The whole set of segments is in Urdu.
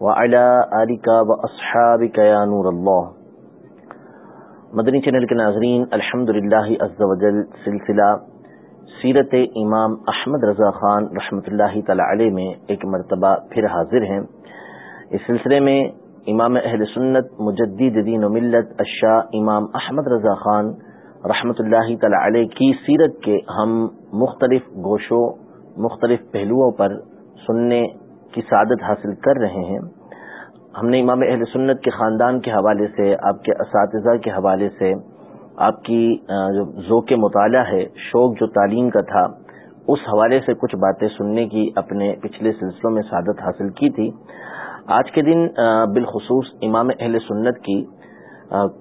و یا نور اللہ مدنی چینل کے ناظرین الحمد للہ سلسلہ سیرت امام احمد رضا خان رحمۃ اللہ تعالی علیہ میں ایک مرتبہ پھر حاضر ہیں۔ اس سلسلے میں امام اہل سنت مجدد دین و ملت اشاہ امام احمد رضا خان رحمۃ اللہ تعالی علیہ کی سیرت کے ہم مختلف گوشوں، مختلف پہلوؤں پر سننے کی سعادت حاصل کر رہے ہیں۔ ہم نے امام اہل سنت کے خاندان کے حوالے سے، آپ کے اساتذہ کے حوالے سے، آپ کی جو ذوق مطالعہ ہے، شوق جو تعلیم کا تھا، اس حوالے سے کچھ باتیں سننے کی اپنے پچھلے سلسلوں میں سعادت حاصل کی تھی۔ آج کے دن بالخصوص امام اہل سنت کی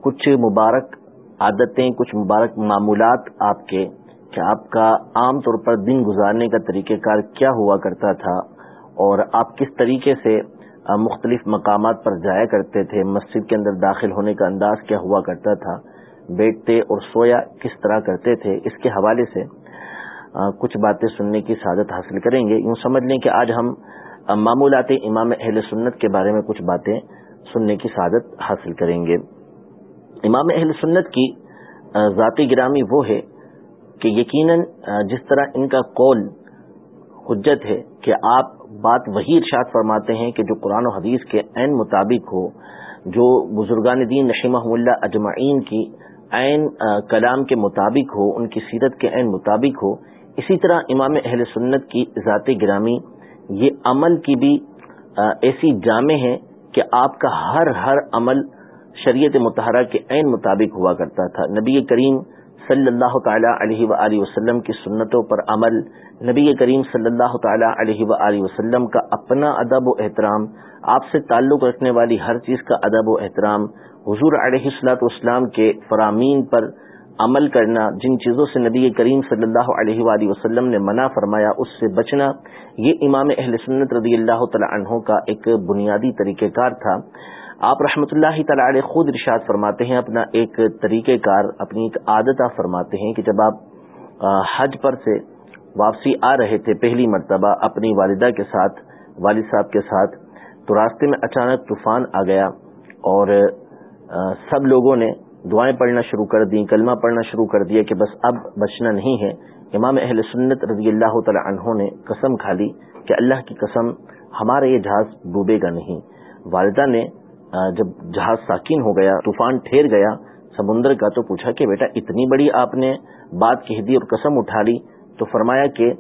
کچھ مبارک عادتیں، کچھ مبارک معمولات آپ کے، کہ آپ کا عام طور پر دن گزارنے کا طریقہ کار کیا ہوا کرتا تھا اور آپ کس طریقے سے مختلف مقامات پر جایا کرتے تھے، مسجد کے اندر داخل ہونے کا انداز کیا ہوا کرتا تھا بیٹھتے اور سویا کس طرح کرتے تھے، اس کے حوالے سے کچھ باتیں سننے کی سعادت حاصل کریں گے۔ یوں سمجھ لیں کہ آج ہم معمولات امام اہل سنت کے بارے میں کچھ باتیں سننے کی سعادت حاصل کریں گے۔ امام اہل سنت کی ذاتی گرامی وہ ہے کہ یقیناً جس طرح ان کا قول حجت ہے کہ آپ بات وہی ارشاد فرماتے ہیں کہ جو قرآن و حدیث کے عین مطابق ہو، جو بزرگان دین رحمہ اللہ اجمعین کی عین کلام کے مطابق ہو، ان کی سیرت کے عین مطابق ہو، اسی طرح امام اہل سنت کی ذات گرامی، یہ عمل کی بھی ایسی جامع ہے کہ آپ کا ہر ہر عمل شریعت متحرہ کے عین مطابق ہوا کرتا تھا۔ نبی کریم صلی اللہ تعالیٰ علیہ و وسلم کی سنتوں پر عمل، نبی کریم صلی اللہ تعالیٰ علیہ و وسلم کا اپنا ادب و احترام، آپ سے تعلق رکھنے والی ہر چیز کا ادب و احترام، حضور علیہ السلاۃ والسلام کے فرامین پر عمل کرنا، جن چیزوں سے نبی کریم صلی اللہ علیہ وآلہ وسلم نے منع فرمایا، اس سے بچنا، یہ امام اہل سنت رضی اللہ تعالیٰ عنہ کا ایک بنیادی طریقہ کار تھا۔ آپ رحمۃ اللہ تعالی خود ارشاد فرماتے ہیں، اپنا ایک طریقہ کار، اپنی ایک عادت فرماتے ہیں کہ جب آپ حج پر سے واپسی آ رہے تھے پہلی مرتبہ، اپنی والدہ کے ساتھ، والد صاحب کے ساتھ، تو راستے میں اچانک طوفان آ گیا اور سب لوگوں نے دعائیں پڑھنا شروع کر دیں، کلمہ پڑھنا شروع کر دیا کہ بس اب بچنا نہیں ہے۔ امام اہل سنت رضی اللہ تعالی عنہ نے قسم کھا لی کہ اللہ کی قسم ہمارا یہ جہاز ڈوبے گا نہیں۔ والدہ نے جب جہاز ساکین ہو گیا، طوفان ٹھہر گیا، سمندر کا تو پوچھا کہ بیٹا، اتنی بڑی آپ نے بات کہہ دی اور قسم اٹھا لی؟ تو فرمایا کہ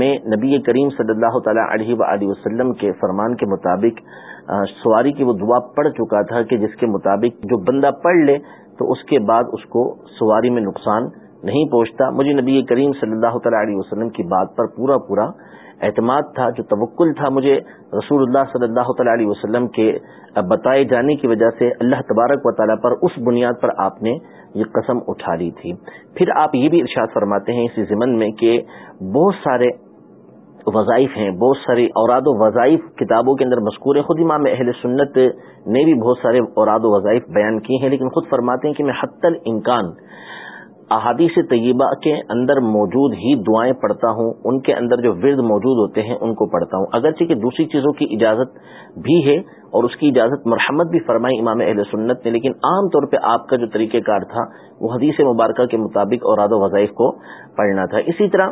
میں نبی کریم صلی اللہ تعالیٰ علیہ و وسلم کے فرمان کے مطابق سواری کی وہ دعا پڑھ چکا تھا کہ جس کے مطابق جو بندہ پڑھ لے، تو اس کے بعد اس کو سواری میں نقصان نہیں پہنچتا مجھے نبی کریم صلی اللہ تعالیٰ علیہ وسلم کی بات پر پورا پورا اعتماد تھا، جو توکل تھا مجھے رسول اللہ صلی اللہ تعالی علیہ وسلم کے بتائے جانے کی وجہ سے اللہ تبارک و تعالیٰ پر اس بنیاد پر آپ نے یہ قسم اٹھا لی تھی۔ پھر آپ یہ بھی ارشاد فرماتے ہیں اسی ضمن میں کہ بہت سارے وظائف ہیں، بہت سارے اوراد و وظائف کتابوں کے اندر مذکور ہے خود امام اہل سنت نے بھی بہت سارے اوراد و وظائف بیان کی ہیں، لیکن خود فرماتے ہیں کہ میں حت الامکان احادیث طیبہ کے اندر موجود ہی دعائیں پڑھتا ہوں، ان کے اندر جو ورد موجود ہوتے ہیں، ان کو پڑھتا ہوں۔ اگرچہ کہ دوسری چیزوں کی اجازت بھی ہے اور اس کی اجازت مرحمت بھی فرمائی امام اہل سنت نے، لیکن عام طور پہ آپ کا جو طریقہ کار تھا، وہ حدیث مبارکہ کے مطابق اور و وظائف کو پڑھنا تھا۔ اسی طرح،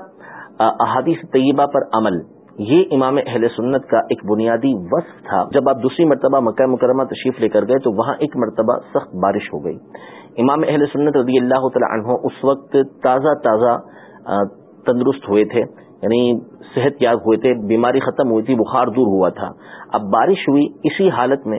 احادیث طیبہ پر عمل۔ یہ امام اہل سنت کا ایک بنیادی وصف تھا۔ جب آپ دوسری مرتبہ مکہ مکرمہ تشریف لے کر گئے تو وہاں ایک مرتبہ سخت بارش ہو گئی۔ امام اہل سنت رضی اللہ تعالی عنہ اس وقت تازہ تازہ تندرست ہوئے تھے یعنی صحت یاب ہوئے تھے، بیماری ختم ہوئی تھی، بخار دور ہوا تھا۔ اب بارش ہوئی، اسی حالت میں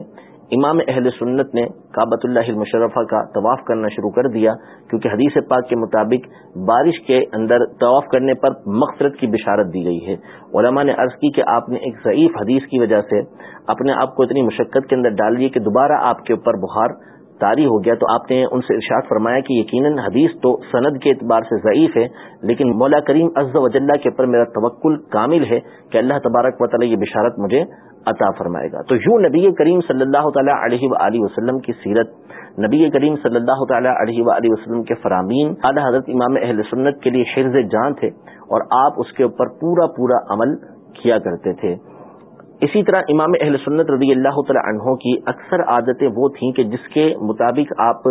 امام اہل سنت نے کابت اللہ المشرفہ کا طواف کرنا شروع کر دیا، کیونکہ حدیث پاک کے مطابق بارش کے اندر طواف کرنے پر مغفرت کی بشارت دی گئی ہے۔ علماء نے عرض کی کہ آپ نے ایک ضعیف حدیث کی وجہ سے اپنے آپ کو اتنی مشقت کے اندر ڈال دی کہ دوبارہ آپ کے اوپر بخار تاری ہو گیا، تو آپ نے ان سے ارشاد فرمایا کہ یقیناً حدیث تو سند کے اعتبار سے ضعیف ہے، لیکن مولا کریم عز و جلہ کے اوپر میرا توکل کامل ہے کہ اللہ تبارک و تعالی یہ بشارت مجھے عطا فرمائے گا۔ تو یوں نبی کریم صلی اللہ تعالیٰ علیہ و وسلم کی سیرت، نبی کریم صلی اللہ تعالیٰ علیہ و وسلم کے فرامین، اعلیٰ حضرت امام اہل سنت کے لیے حرز جان تھے اور آپ اس کے اوپر پورا پورا عمل کیا کرتے تھے۔ اسی طرح امام اہل سنت رضی اللہ تعالی عنہ کی اکثر عادتیں وہ تھیں کہ جس کے مطابق آپ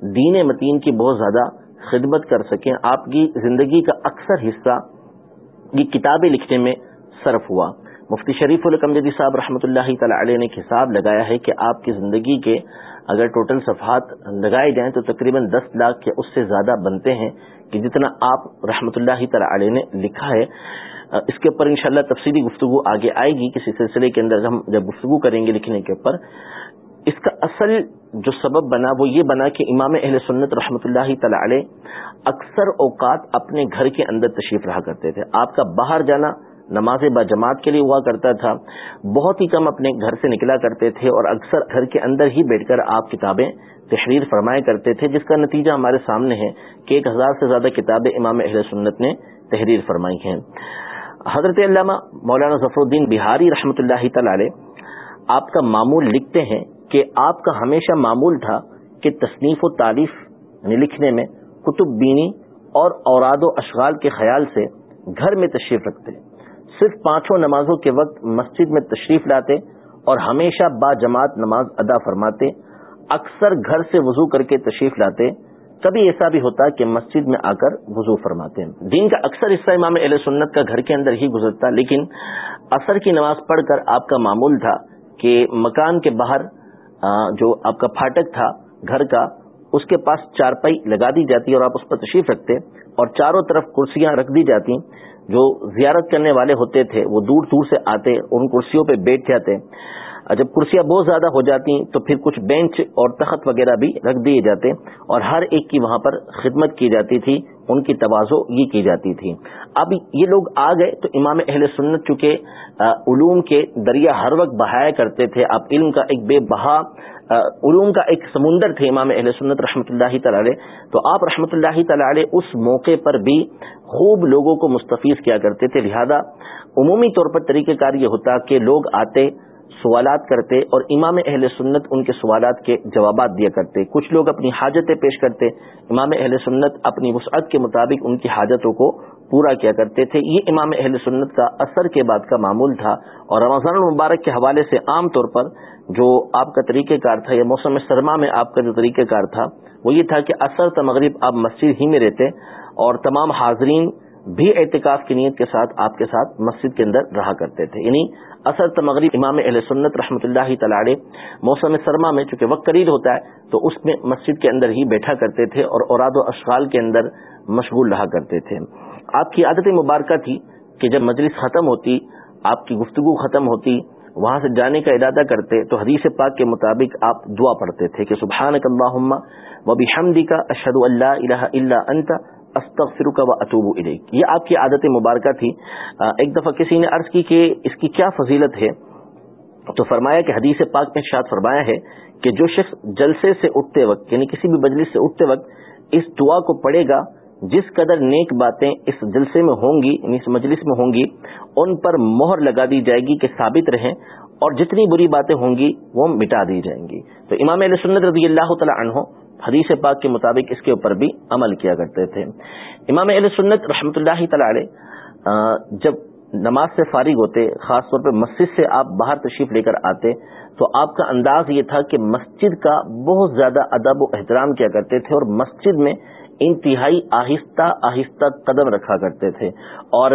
دین متین کی بہت زیادہ خدمت کر سکیں۔ آپ کی زندگی کا اکثر حصہ یہ کتابیں لکھنے میں صرف ہوا۔ مفتی شریف الکمجدی صاحب رحمۃ اللہ تعالی علیہ نے حساب لگایا ہے کہ آپ کی زندگی کے اگر ٹوٹل صفحات لگائے جائیں تو تقریباً دس لاکھ کے اس سے زیادہ بنتے ہیں کہ جتنا آپ رحمۃ اللہ تعالی علیہ نے لکھا ہے۔ اس کے اوپر انشاءاللہ تفصیلی گفتگو آگے آئے گی۔ کسی سلسلے کے اندر ہم جب گفتگو کریں گے لکھنے کے اوپر، اس کا اصل جو سبب بنا وہ یہ بنا کہ امام اہل سنت رحمۃ اللہ تعالی علیہ اکثر اوقات اپنے گھر کے اندر تشریف رہا کرتے تھے۔ آپ کا باہر جانا نماز با جماعت کے لیے ہوا کرتا تھا، بہت ہی کم اپنے گھر سے نکلا کرتے تھے اور اکثر گھر کے اندر ہی بیٹھ کر آپ کتابیں تحریر فرمایا کرتے تھے، جس کا نتیجہ ہمارے سامنے ہے کہ ایک ہزار سے زیادہ کتابیں امام اہل سنت نے تحریر فرمائی ہیں۔ حضرت علامہ مولانا ظفر الدین بہاری رحمۃ اللہ تعالی آپ کا معمول لکھتے ہیں کہ آپ کا ہمیشہ معمول تھا کہ تصنیف و تعریف یعنی لکھنے میں کتب بینی اور اوراد و اشغال کے خیال سے گھر میں تشریف رکھتے۔ صرف پانچوں نمازوں کے وقت مسجد میں تشریف لاتے اور ہمیشہ با جماعت نماز ادا فرماتے، اکثر گھر سے وضو کر کے تشریف لاتے، کبھی ایسا بھی ہوتا کہ مسجد میں آ کر وضو فرماتے۔ ہیں دین کا اکثر حصہ امام اہل سنت کا گھر کے اندر ہی گزرتا، لیکن اثر کی نماز پڑھ کر آپ کا معمول تھا کہ مکان کے باہر جو آپ کا پھاٹک تھا، گھر کا اس کے پاس چارپائی لگا دی جاتی اور آپ اس پر تشریف رکھتے اور چاروں طرف کرسیاں رکھ دی جاتی جو زیارت کرنے والے ہوتے تھے، وہ دور دور سے آتے، ان کرسیوں پہ بیٹھ جاتے جب کرسیاں بہت زیادہ ہو جاتی تو پھر کچھ بینچ اور تخت وغیرہ بھی رکھ دیے جاتے اور ہر ایک کی وہاں پر خدمت کی جاتی تھی۔ ان کی توازو یہ کی جاتی تھی۔ اب یہ لوگ آ گئے تو امام اہل سنت چونکہ علوم کے دریا ہر وقت بہایا کرتے تھے، اب علم کا ایک بے بہا علوم کا ایک سمندر تھے امام اہل سنت رحمۃ اللہ تعالی۔ تو آپ رحمۃ اللہ تعالی اس موقع پر بھی خوب لوگوں کو مستفیض کیا کرتے تھے۔ لہذا عمومی طور پر طریقہ کار یہ ہوتا کہ لوگ آتے سوالات کرتے اور امام اہل سنت ان کے سوالات کے جوابات دیا کرتے۔ کچھ لوگ اپنی حاجتیں پیش کرتے، امام اہل سنت اپنی وسعت کے مطابق ان کی حاجتوں کو پورا کیا کرتے تھے۔ یہ امام اہل سنت کا اثر کے بعد کا معمول تھا اور رمضان المبارک کے حوالے سے عام طور پر جو آپ کا طریقہ کار تھا یا موسم سرما میں آپ کا جو طریقہ کار تھا، وہ یہ تھا کہ اثر تمغرب آپ مسجد ہی میں رہتے اور تمام حاضرین بھی اعتکاف کی نیت کے ساتھ آپ کے ساتھ مسجد کے اندر رہا کرتے تھے۔ یعنی اثر تمغرب امام اہل سنت رحمۃ اللہ تعالی موسم سرما میں چونکہ وقت قریب ہوتا ہے تو اس میں مسجد کے اندر ہی بیٹھا کرتے تھے اور اوراد و اشغال کے اندر مشغول رہا کرتے تھے۔ آپ کی عادت مبارکہ تھی کہ جب مجلس ختم ہوتی، آپ کی گفتگو ختم ہوتی، وہاں سے جانے کا ارادہ کرتے، تو حدیث پاک کے مطابق آپ دعا پڑھتے تھے کہ سبحان اللہم و بحمدی کا اشد اللہ الہ الا انت استغفر کا و اطوب الیک۔ یہ آپ کی عادت مبارکہ تھی۔ ایک دفعہ کسی نے عرض کی کہ اس کی کیا فضیلت ہے؟ تو فرمایا کہ حدیث پاک میں شاد فرمایا ہے کہ جو شخص جلسے سے اٹھتے وقت یعنی کسی بھی مجلس سے اٹھتے وقت، اس دعا کو پڑھے گا، جس قدر نیک باتیں اس جلسے میں ہوں گی یعنی اس مجلس میں ہوں گی، ان پر مہر لگا دی جائے گی کہ ثابت رہیں اور جتنی بری باتیں ہوں گی، وہ مٹا دی جائیں گی۔ تو امام علیہ سنت رضی اللہ تعالیٰ عنہ حدیث پاک کے مطابق اس کے اوپر بھی عمل کیا کرتے تھے۔ امام علیہ سنت رحمۃ اللہ تعالی جب نماز سے فارغ ہوتے، خاص طور پہ مسجد سے آپ باہر تشریف لے کر آتے، تو آپ کا انداز یہ تھا کہ مسجد کا بہت زیادہ ادب و احترام کیا کرتے تھے اور مسجد میں انتہائی آہستہ آہستہ قدم رکھا کرتے تھے۔ اور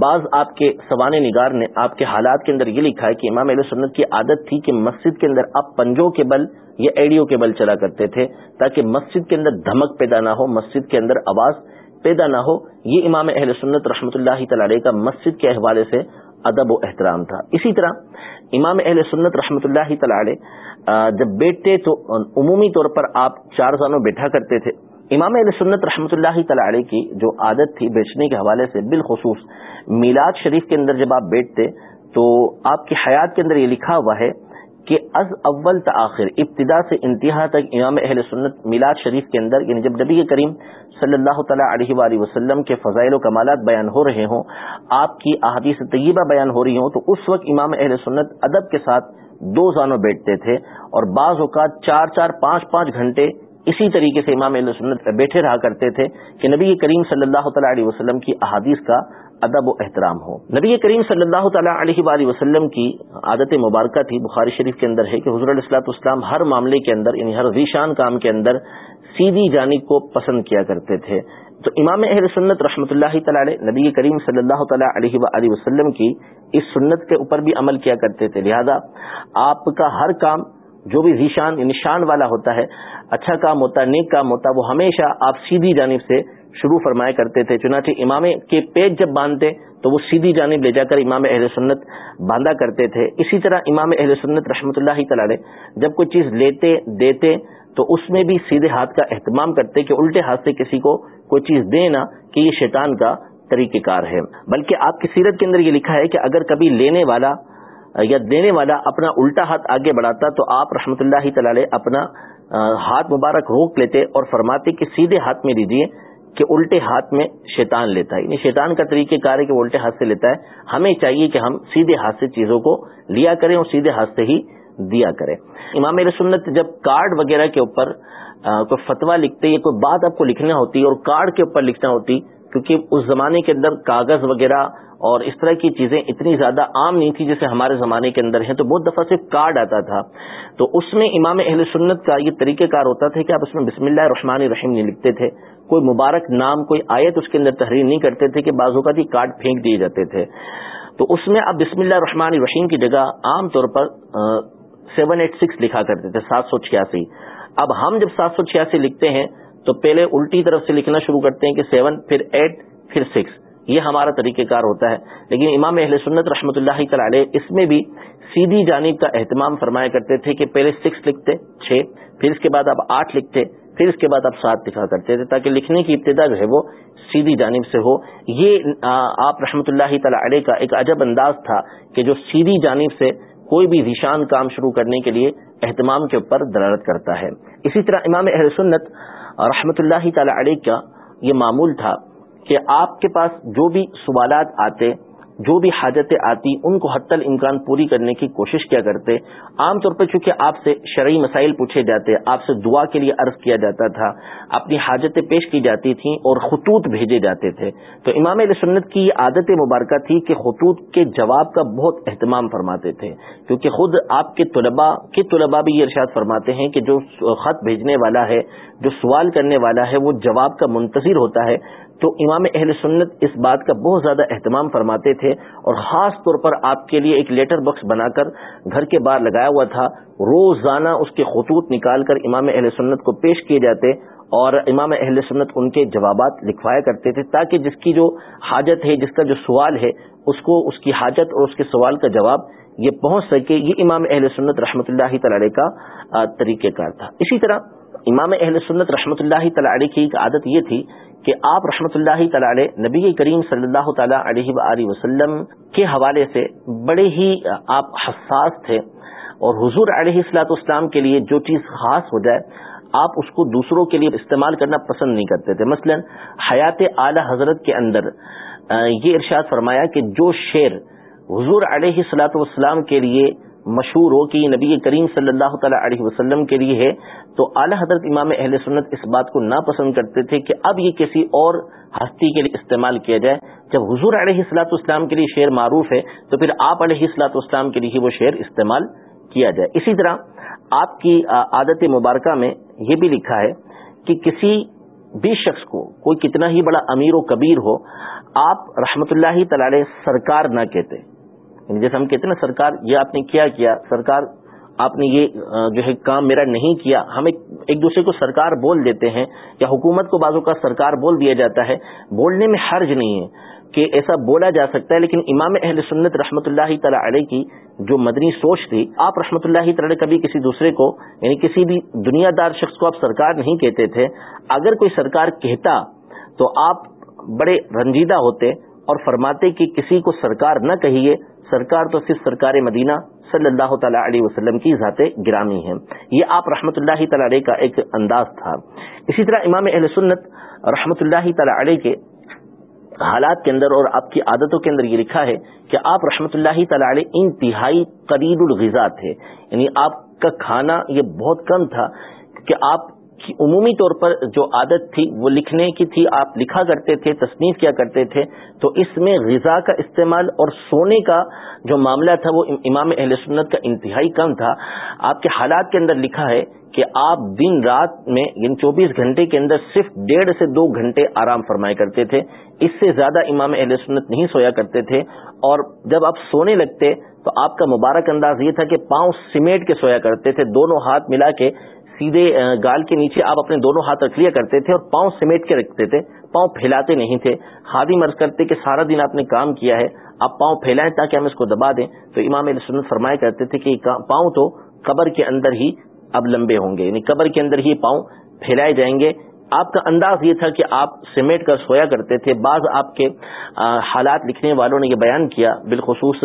بعض آپ کے سوان نگار نے آپ کے حالات کے اندر یہ لکھا ہے کہ امام علیہ سنت کی عادت تھی کہ مسجد کے اندر آپ پنجوں کے بل یا ایڈیو کے بل چلا کرتے تھے تاکہ مسجد کے اندر دھمک پیدا نہ ہو، مسجد کے اندر آواز پیدا نہ ہو۔ یہ امام اہل سنت رحمۃ اللہ تعالی کا مسجد کے حوالے سے ادب و احترام تھا۔ اسی طرح امام اہل سنت رحمۃ اللہ تعالی جب بیٹھتے تو عمومی طور پر آپ چار زانوں بیٹھا کرتے تھے۔ امام علیہ سنت رحمۃ اللہ تعالی کی جو عادت تھی بیچنے کے حوالے سے بالخصوص میلاد شریف کے اندر جب آپ بیٹھتے تو آپ کی حیات کے اندر یہ لکھا ہوا ہے کہ از اول تاخر ابتدا سے انتہا تک امام اہل سنت میلاد شریف کے اندر یعنی جب نبی کریم صلی اللہ تعالیٰ علیہ وآلہ وسلم کے فضائل و کمالات بیان ہو رہے ہوں، آپ کی احادیث طیبہ بیان ہو رہی ہوں، تو اس وقت امام اہل سنت ادب کے ساتھ دو زانوں بیٹھتے تھے اور بعض اوقات چار چار پانچ پانچ گھنٹے اسی طریقے سے امام علیہ سنت بیٹھے رہا کرتے تھے کہ نبی کریم صلی اللہ تعالیٰ علیہ وسلم کی احادیث کا ادب و احترام ہو۔ نبی کریم صلی اللہ تعالیٰ علیہ وآلہ وسلم کی عادت مبارکہ تھی بخاری شریف کے اندر ہے کہ حضور علیہ السلاۃ اسلام ہر معاملے کے اندر یعنی ہر ذیشان کام کے اندر سیدھی جانب کو پسند کیا کرتے تھے۔ تو امام اہل سنت رحمۃ اللہ تعالی نبی کریم صلی اللہ تعالیٰ علیہ وآلہ وسلم کی اس سنت کے اوپر بھی عمل کیا کرتے تھے۔ لہذا آپ کا ہر کام جو بھی ذیشان یعنی شان والا ہوتا ہے اچھا کام ہوتا، نیک کام ہوتا ہے وہ ہمیشہ آپ سیدھی جانب سے شروع فرمایا کرتے تھے۔ چنانچہ امام کے پیٹ جب باندھتے تو وہ سیدھی جانب لے جا کر امام اہل سنت باندھا کرتے تھے۔ اسی طرح امام اہل سنت رحمۃ اللہ تعالی جب کوئی چیز لیتے، دیتے تو اس میں بھی سیدھے ہاتھ کا اہتمام کرتے کہ الٹے ہاتھ سے کسی کو کوئی چیز دینا کہ یہ شیطان کا طریقہ کار ہے۔ بلکہ آپ کی سیرت کے اندر یہ لکھا ہے کہ اگر کبھی لینے والا یا دینے والا اپنا الٹا ہاتھ آگے بڑھاتا تو آپ رحمۃ اللہ تعالی اپنا ہاتھ مبارک روک لیتے اور فرماتے کہ سیدھے ہاتھ میں دیجیے کہ الٹے ہاتھ میں شیطان لیتا ہے۔ یعنی شیطان کا طریقہ کار ہے کہ وہ الٹے ہاتھ سے لیتا ہے۔ ہمیں چاہیے کہ ہم سیدھے ہاتھ سے چیزوں کو لیا کریں اور سیدھے ہاتھ سے ہی دیا کریں۔ امام سنت جب کارڈ وغیرہ کے اوپر کوئی فتوا لکھتے یا کوئی بات آپ کو لکھنا ہوتی اور کارڈ کے اوپر لکھنا ہوتی، کیونکہ اس زمانے کے اندر کاغذ وغیرہ اور اس طرح کی چیزیں اتنی زیادہ عام نہیں تھی جیسے ہمارے زمانے کے اندر ہیں، تو بہت دفعہ صرف کارڈ آتا تھا۔ تو اس میں امام اہل سنت کا یہ طریقہ کار ہوتا تھا کہ آپ اس میں بسم اللہ رحمان الرحیم نہیں لکھتے تھے، کوئی مبارک نام، کوئی آیت اس کے اندر تحریر نہیں کرتے تھے کہ بعض اوقات ہی کارڈ پھینک دیے جاتے تھے۔ تو اس میں اب بسم اللہ رحمان الرحیم کی جگہ عام طور پر سیون ایٹ سکس لکھا کرتے تھے، سات سو چھیاسی۔ اب ہم جب سات سو چھیاسی لکھتے ہیں، تو پہلے الٹی طرف سے لکھنا شروع کرتے ہیں کہ سیون پھر ایٹ پھر سکس یہ ہمارا طریقہ کار ہوتا ہے۔ لیکن امام اہل سنت رحمۃ اللہ تعالی اس میں بھی سیدھی جانب کا اہتمام فرمایا کرتے تھے کہ پہلے سکس لکھتے، چھ، پھر اس کے بعد آپ آٹھ لکھتے، پھر اس کے بعد آپ سات لکھا کرتے تھے تاکہ لکھنے کی ابتدا جو ہے وہ سیدھی جانب سے ہو۔ یہ آپ رحمۃ اللہ تعالی علیہ کا ایک عجب انداز تھا کہ جو سیدھی جانب سے کوئی بھی ذیشان کام شروع کرنے کے لیے اہتمام کے اوپر دلالت کرتا ہے۔ اسی طرح امام اہل سنت رحمۃ اللہ تعالی علیہ کا یہ معمول تھا کہ آپ کے پاس جو بھی سوالات آتے، جو بھی حاجتیں آتی، ان کو حت الامکان پوری کرنے کی کوشش کیا کرتے۔ عام طور پہ چونکہ آپ سے شرعی مسائل پوچھے جاتے، آپ سے دعا کے لیے عرض کیا جاتا تھا، اپنی حاجتیں پیش کی جاتی تھیں اور خطوط بھیجے جاتے تھے۔ تو امام علیہ سنت کی یہ عادت مبارکہ تھی کہ خطوط کے جواب کا بہت اہتمام فرماتے تھے۔ کیونکہ خود آپ کے طلباء کے طلباء بھی یہ ارشاد فرماتے ہیں کہ جو خط بھیجنے والا ہے، جو سوال کرنے والا ہے، وہ جواب کا منتظر ہوتا ہے۔ تو امام اہل سنت اس بات کا بہت زیادہ اہتمام فرماتے تھے اور خاص طور پر آپ کے لیے ایک لیٹر باکس بنا کر گھر کے باہر لگایا ہوا تھا، روزانہ اس کے خطوط نکال کر امام اہل سنت کو پیش کیے جاتے اور امام اہل سنت ان کے جوابات لکھوایا کرتے تھے تاکہ جس کی جو حاجت ہے، جس کا جو سوال ہے، اس کو، اس کی حاجت اور اس کے سوال کا جواب یہ پہنچ سکے۔ یہ امام اہل سنت رحمۃ اللہ تعالی کا طریقہ کار تھا۔ اسی طرح امام اہل سنت رحمۃ اللہ تعالی کی ایک عادت یہ تھی کہ آپ رحمۃ اللہ تعالی نبی کریم صلی اللہ تعالی علیہ و وسلم کے حوالے سے بڑے ہی، آپ حساس تھے اور حضور علیہ السلاط اسلام کے لیے جو چیز خاص ہو جائے، آپ اس کو دوسروں کے لیے استعمال کرنا پسند نہیں کرتے تھے۔ مثلا حیات اعلی حضرت کے اندر یہ ارشاد فرمایا کہ جو شعر حضور علیہ السلاط والسلام کے لیے مشہور ہو کہ یہ نبی کریم صلی اللہ تعالیٰ علیہ وسلم کے لیے ہے، تو اعلی حضرت امام اہل سنت اس بات کو ناپسند کرتے تھے کہ اب یہ کسی اور ہستی کے لیے استعمال کیا جائے۔ جب حضور علیہ السلاط اسلام کے لیے شعر معروف ہے، تو پھر آپ علیہ السلاط اسلام کے لیے ہی وہ شعر استعمال کیا جائے۔ اسی طرح آپ کی عادت مبارکہ میں یہ بھی لکھا ہے کہ کسی بھی شخص کو، کوئی کتنا ہی بڑا امیر و کبیر ہو، آپ رحمت اللہ تعالی سرکار نہ کہتے۔ یعنی جیسے ہم کہتے ہیں نا، سرکار یہ آپ نے کیا کیا، سرکار آپ نے یہ جو ہے کام میرا نہیں کیا، ہم ایک دوسرے کو سرکار بول دیتے ہیں یا حکومت کو بازو کا سرکار بول دیا جاتا ہے، بولنے میں حرج نہیں ہے کہ ایسا بولا جا سکتا ہے، لیکن امام اہل سنت رحمۃ اللہ تعالی علیہ کی جو مدنی سوچ تھی، آپ رحمۃ اللہ تعالی کبھی کسی دوسرے کو یعنی کسی بھی دنیا دار شخص کو آپ سرکار نہیں کہتے تھے، اگر کوئی سرکار کہتا تو آپ بڑے رنجیدہ ہوتے اور فرماتے کہ کسی کو سرکار نہ کہیے سرکار تو صرف سرکار مدینہ صلی اللہ تعالی علیہ وسلم کی ذات گرامی ہے۔ یہ آپ رحمۃ اللہ تعالی علیہ کا ایک انداز تھا۔ اسی طرح امام اہل سنت رحمۃ اللہ تعالی علیہ کے حالات کے اندر اور آپ کی عادتوں کے اندر یہ لکھا ہے کہ آپ رحمۃ اللہ تعالی علیہ انتہائی قریب الغذا تھے۔ یعنی آپ کا کھانا یہ بہت کم تھا کہ آپ کی عمومی طور پر جو عادت تھی وہ لکھنے کی تھی، آپ لکھا کرتے تھے، تصنیف کیا کرتے تھے، تو اس میں غذا کا استعمال اور سونے کا جو معاملہ تھا وہ امام اہل سنت کا انتہائی کم تھا۔ آپ کے حالات کے اندر لکھا ہے کہ آپ دن رات میں یعنی چوبیس گھنٹے کے اندر صرف ڈیڑھ سے دو گھنٹے آرام فرمایا کرتے تھے۔ اس سے زیادہ امام اہل سنت نہیں سویا کرتے تھے۔ اور جب آپ سونے لگتے تو آپ کا مبارک انداز یہ تھا کہ پاؤں سمیٹ کے سویا کرتے تھے، دونوں ہاتھ ملا کے سیدھے گال کے نیچے آپ اپنے دونوں ہاتھ رکھ لیا کرتے تھے اور پاؤں سمیٹ کے رکھتے تھے، پاؤں پھیلاتے نہیں تھے۔ خادی مرض کرتے کہ سارا دن آپ نے کام کیا ہے، آپ پاؤں پھیلائیں تاکہ ہم اس کو دبا دیں۔ تو امام علیہ سنت فرمایا کرتے تھے کہ پاؤں تو قبر کے اندر ہی اب لمبے ہوں گے یعنی قبر کے اندر ہی پاؤں پھیلائے جائیں گے۔ آپ کا انداز یہ تھا کہ آپ سمیٹ کر سویا کرتے تھے، بعض آپ کے حالات لکھنے والوں نے یہ بیان کیا، بالخصوص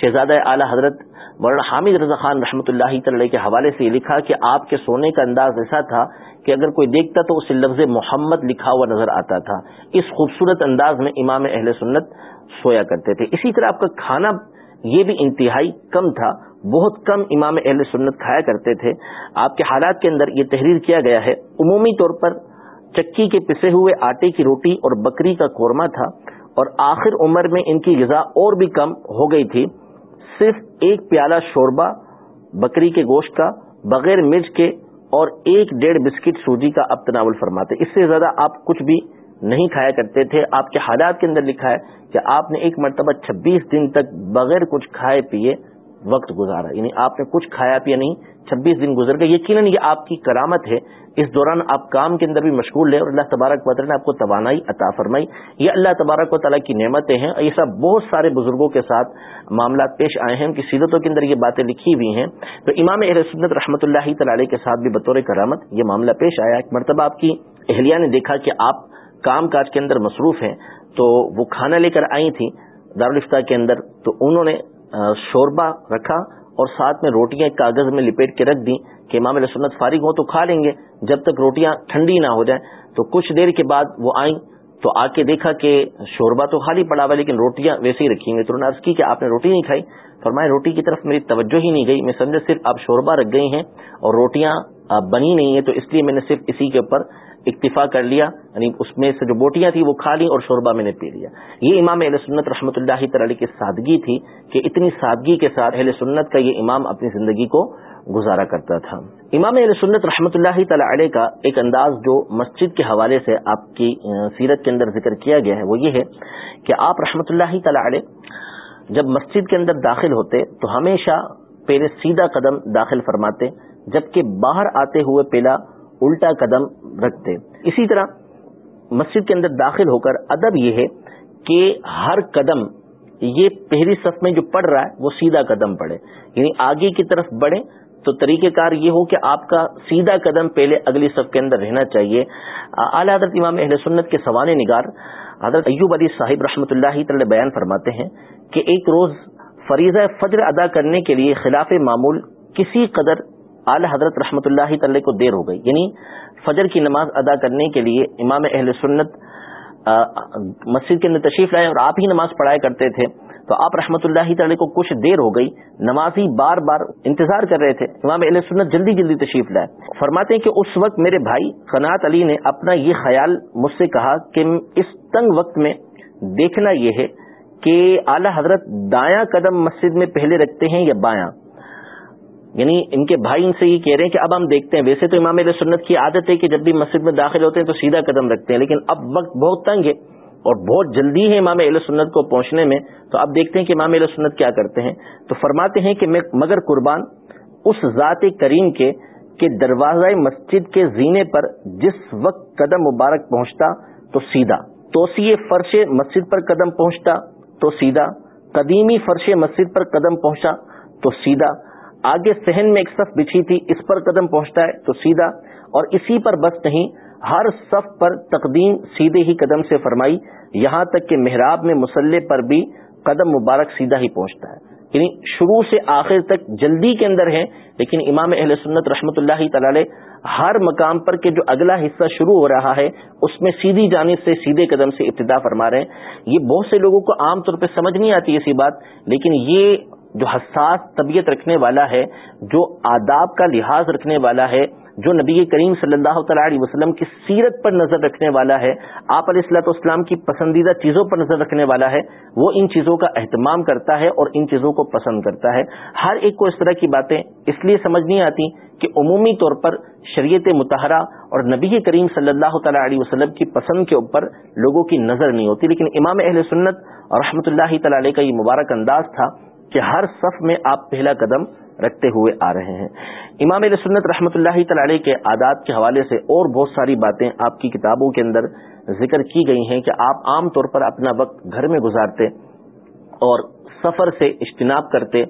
شہزادہ اعلی حضرت مولانا حامد رضا خان رحمۃ اللہ تعالی کے حوالے سے یہ لکھا کہ آپ کے سونے کا انداز ایسا تھا کہ اگر کوئی دیکھتا تو اسے لفظ محمد لکھا ہوا نظر آتا تھا۔ اس خوبصورت انداز میں امام اہل سنت سویا کرتے تھے۔ اسی طرح آپ کا کھانا یہ بھی انتہائی کم تھا، بہت کم امام اہل سنت کھایا کرتے تھے۔ آپ کے حالات کے اندر یہ تحریر کیا گیا ہے۔ عمومی طور پر چکی کے پسے ہوئے آٹے کی روٹی اور بکری کا قورمہ تھا اور آخر عمر میں ان کی غذا اور بھی کم ہو گئی تھی۔ صرف ایک پیالہ شوربہ، بکری کے گوشت کا، بغیر مرچ کے اور ایک ڈیڑھ بسکٹ سوجی کا اب تناول فرماتے۔ اس سے زیادہ آپ کچھ بھی نہیں کھایا کرتے تھے۔ آپ کے حالات کے اندر لکھا ہے کہ آپ نے ایک مرتبہ چھبیس دن تک بغیر کچھ کھائے پیے وقت گزارا یعنی آپ نے کچھ کھایا پیا نہیں، چھبیس دن گزر گئے۔ یقیناً یہ آپ کی کرامت ہے۔ اس دوران آپ کام کے اندر بھی مشغول رہے اور اللہ تبارک و نے آپ کو توانائی عطا فرمائی۔ یہ اللہ تبارک و تعالیٰ کی نعمتیں ہیں۔ یہ سب بہت سارے بزرگوں کے ساتھ معاملات پیش آئے ہیں۔ ان کی سیرتوں کے اندر یہ باتیں لکھی ہوئی ہیں۔ تو امام اہل سنت رحمۃ اللہ تعالی کے ساتھ بھی بطور کرامت یہ معاملہ پیش آیا۔ ایک مرتبہ آپ کی اہلیہ نے دیکھا کہ آپ کام کاج کے اندر مصروف ہیں تو وہ کھانا لے کر آئی تھیں دارالفتہ کے اندر۔ تو انہوں نے شوربہ رکھا اور ساتھ میں روٹیاں ایک کاغذ میں لپیٹ کے رکھ دی کہ امام سنت فارغ ہوں تو کھا لیں گے، جب تک روٹیاں ٹھنڈی نہ ہو جائیں۔ تو کچھ دیر کے بعد وہ آئیں تو آ کے دیکھا کہ شوربہ تو خالی پڑا ہوا لیکن روٹیاں ویسے ہی رکھی ہوئی تو انہوں نے عرض کی کہ آپ نے روٹی نہیں کھائی۔ فرمائے روٹی کی طرف میری توجہ ہی نہیں گئی۔ میں سمجھا صرف آپ شوربہ رکھ گئی ہیں اور روٹیاں بنی نہیں ہیں تو اس لیے میں نے صرف اسی کے اوپر اکتفا کر لیا یعنی اس میں سے جو بوٹیاں تھیں وہ کھا لی اور شوربہ میں نے پی لیا۔ یہ امام اہل سنت رحمۃ اللہ تعالی کی سادگی تھی کہ اتنی سادگی کے ساتھ اہل سنت کا یہ امام اپنی زندگی کو گزارا کرتا تھا۔ امام اہل سنت رحمۃ اللہ تعالی علیہ کا ایک انداز جو مسجد کے حوالے سے آپ کی سیرت کے اندر ذکر کیا گیا ہے وہ یہ ہے کہ آپ رحمۃ اللہ تعالی علیہ جب مسجد کے اندر داخل ہوتے تو ہمیشہ پہلے سیدھا قدم داخل فرماتے جبکہ باہر آتے ہوئے پہلا الٹا قدم رکھتے۔ اسی طرح مسجد کے اندر داخل ہو کر ادب یہ ہے کہ ہر قدم، یہ پہلی صف میں جو پڑ رہا ہے، وہ سیدھا قدم پڑے یعنی آگے کی طرف بڑھے تو طریقہ کار یہ ہو کہ آپ کا سیدھا قدم پہلے اگلی صف کے اندر رہنا چاہیے۔ اعلی حضرت امام اہل سنت کے سوانح نگار حضرت ایوب علی صاحب رحمۃ اللہ تعالی بیان فرماتے ہیں کہ ایک روز فریضہ فجر ادا کرنے کے لیے خلاف معمول کسی قدر اعلی حضرت رحمۃ اللہ تعالی کو دیر ہو گئی۔ یعنی فجر کی نماز ادا کرنے کے لیے امام اہل سنت مسجد کے اندر تشریف لائے اور آپ ہی نماز پڑھایا کرتے تھے، تو آپ رحمۃ اللہ تعالی کو کچھ دیر ہو گئی، نمازی بار بار انتظار کر رہے تھے۔ امام اہل سنت جلدی جلدی تشریف لائے۔ فرماتے ہیں کہ اس وقت میرے بھائی قناط علی نے اپنا یہ خیال مجھ سے کہا کہ اس تنگ وقت میں دیکھنا یہ ہے کہ اعلی حضرت دایاں قدم مسجد میں پہلے رکھتے ہیں یا بایاں؟ یعنی ان کے بھائی ان سے یہ کہہ رہے ہیں کہ اب ہم دیکھتے ہیں، ویسے تو امام علیہ سنت کی عادت ہے کہ جب بھی مسجد میں داخل ہوتے ہیں تو سیدھا قدم رکھتے ہیں، لیکن اب وقت بہت تنگ ہے اور بہت جلدی ہے امام علیہ سنت کو پہنچنے میں۔ تو اب دیکھتے ہیں کہ امام علیہ سنت کیا کرتے ہیں۔ تو فرماتے ہیں کہ میں، مگر قربان اس ذات کریم کے کہ دروازہ مسجد کے زینے پر جس وقت قدم مبارک پہنچتا تو سیدھا۔ توسیع فرش مسجد پر قدم پہنچتا تو سیدھا۔ قدیمی فرش مسجد پر قدم پہنچا تو سیدھا۔ آگے سہن میں ایک صف بچھی تھی، اس پر قدم پہنچتا ہے تو سیدھا، اور اسی پر بس نہیں ہر صف پر تقدیم سیدھے ہی قدم سے فرمائی، یہاں تک کہ محراب میں مسلح پر بھی قدم مبارک سیدھا ہی پہنچتا ہے۔ یعنی شروع سے آخر تک جلدی کے اندر ہیں، لیکن امام اہل سنت رحمۃ اللہ تعالی ہر مقام پر کے جو اگلا حصہ شروع ہو رہا ہے، اس میں سیدھی جانب سے سیدھے قدم سے ابتدا فرما رہے ہیں۔ یہ بہت سے لوگوں کو عام طور پہ سمجھ نہیں آتی ایسی بات، لیکن یہ جو حساس طبیعت رکھنے والا ہے، جو آداب کا لحاظ رکھنے والا ہے، جو نبی کریم صلی اللہ تعالی علیہ وسلم کی سیرت پر نظر رکھنے والا ہے، آپ علیہ السلاۃ والسلام کی پسندیدہ چیزوں پر نظر رکھنے والا ہے، وہ ان چیزوں کا اہتمام کرتا ہے اور ان چیزوں کو پسند کرتا ہے۔ ہر ایک کو اس طرح کی باتیں اس لیے سمجھ نہیں آتی کہ عمومی طور پر شریعت متحرہ اور نبی کریم صلی اللہ تعالی علیہ وسلم کی پسند کے اوپر لوگوں کی نظر نہیں ہوتی۔ لیکن امام اہل سنت اور رحمۃ اللہ تعالی کا یہ مبارک انداز تھا کہ ہر صف میں آپ پہلا قدم رکھتے ہوئے آ رہے ہیں۔ امام علیہ سنت رحمۃ اللہ تعالی کے عادات کے حوالے سے اور بہت ساری باتیں آپ کی کتابوں کے اندر ذکر کی گئی ہیں کہ آپ عام طور پر اپنا وقت گھر میں گزارتے اور سفر سے اجتناب کرتے۔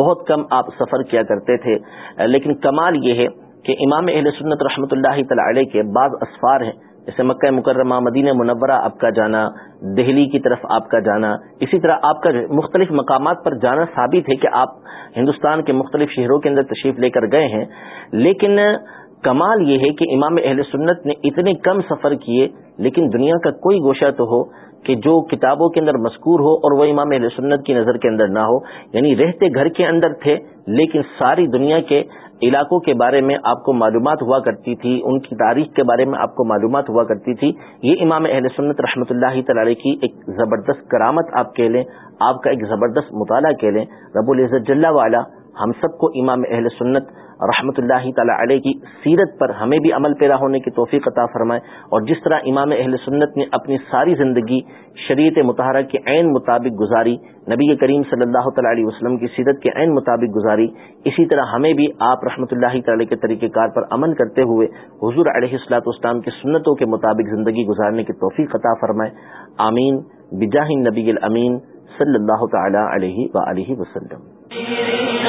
بہت کم آپ سفر کیا کرتے تھے۔ لیکن کمال یہ ہے کہ امام اہل سنت رحمۃ اللہ تعالی کے بعض اسفار ہیں۔ جیسے مکہ مکرمہ، مدینہ منورہ آپ کا جانا، دہلی کی طرف آپ کا جانا، اسی طرح آپ کا مختلف مقامات پر جانا ثابت ہے کہ آپ ہندوستان کے مختلف شہروں کے اندر تشریف لے کر گئے ہیں، لیکن کمال یہ ہے کہ امام اہل سنت نے اتنے کم سفر کیے، لیکن دنیا کا کوئی گوشہ تو ہو کہ جو کتابوں کے اندر مذکور ہو اور وہ امام اہل سنت کی نظر کے اندر نہ ہو۔ یعنی رہتے گھر کے اندر تھے، لیکن ساری دنیا کے علاقوں کے بارے میں آپ کو معلومات ہوا کرتی تھی، ان کی تاریخ کے بارے میں آپ کو معلومات ہوا کرتی تھی۔ یہ امام اہل سنت رحمۃ اللہ تعالی کی ایک زبردست کرامت آپ کہہ لیں، آپ کا ایک زبردست مطالعہ کہہ لیں۔ رب العزت جل والا ہم سب کو امام اہل سنت رحمۃ اللہ تعالی علیہ کی سیرت پر ہمیں بھی عمل پیرا ہونے کی توفیق عطا فرمائے اور جس طرح امام اہل سنت نے اپنی ساری زندگی شریعت متحرہ کے عین مطابق گزاری، نبی کریم صلی اللہ تعالی علیہ وسلم کی سیرت کے عین مطابق گزاری، اسی طرح ہمیں بھی آپ رحمۃ اللہ تعالی کے طریقہ کار پر عمل کرتے ہوئے حضور علیہ السلاط اسلام کی سنتوں کے مطابق زندگی گزارنے کی توفیق عطا فرمائے۔ آمین۔ بجاہ نبی الامین صلی اللہ تعالی علیہ و وسلم۔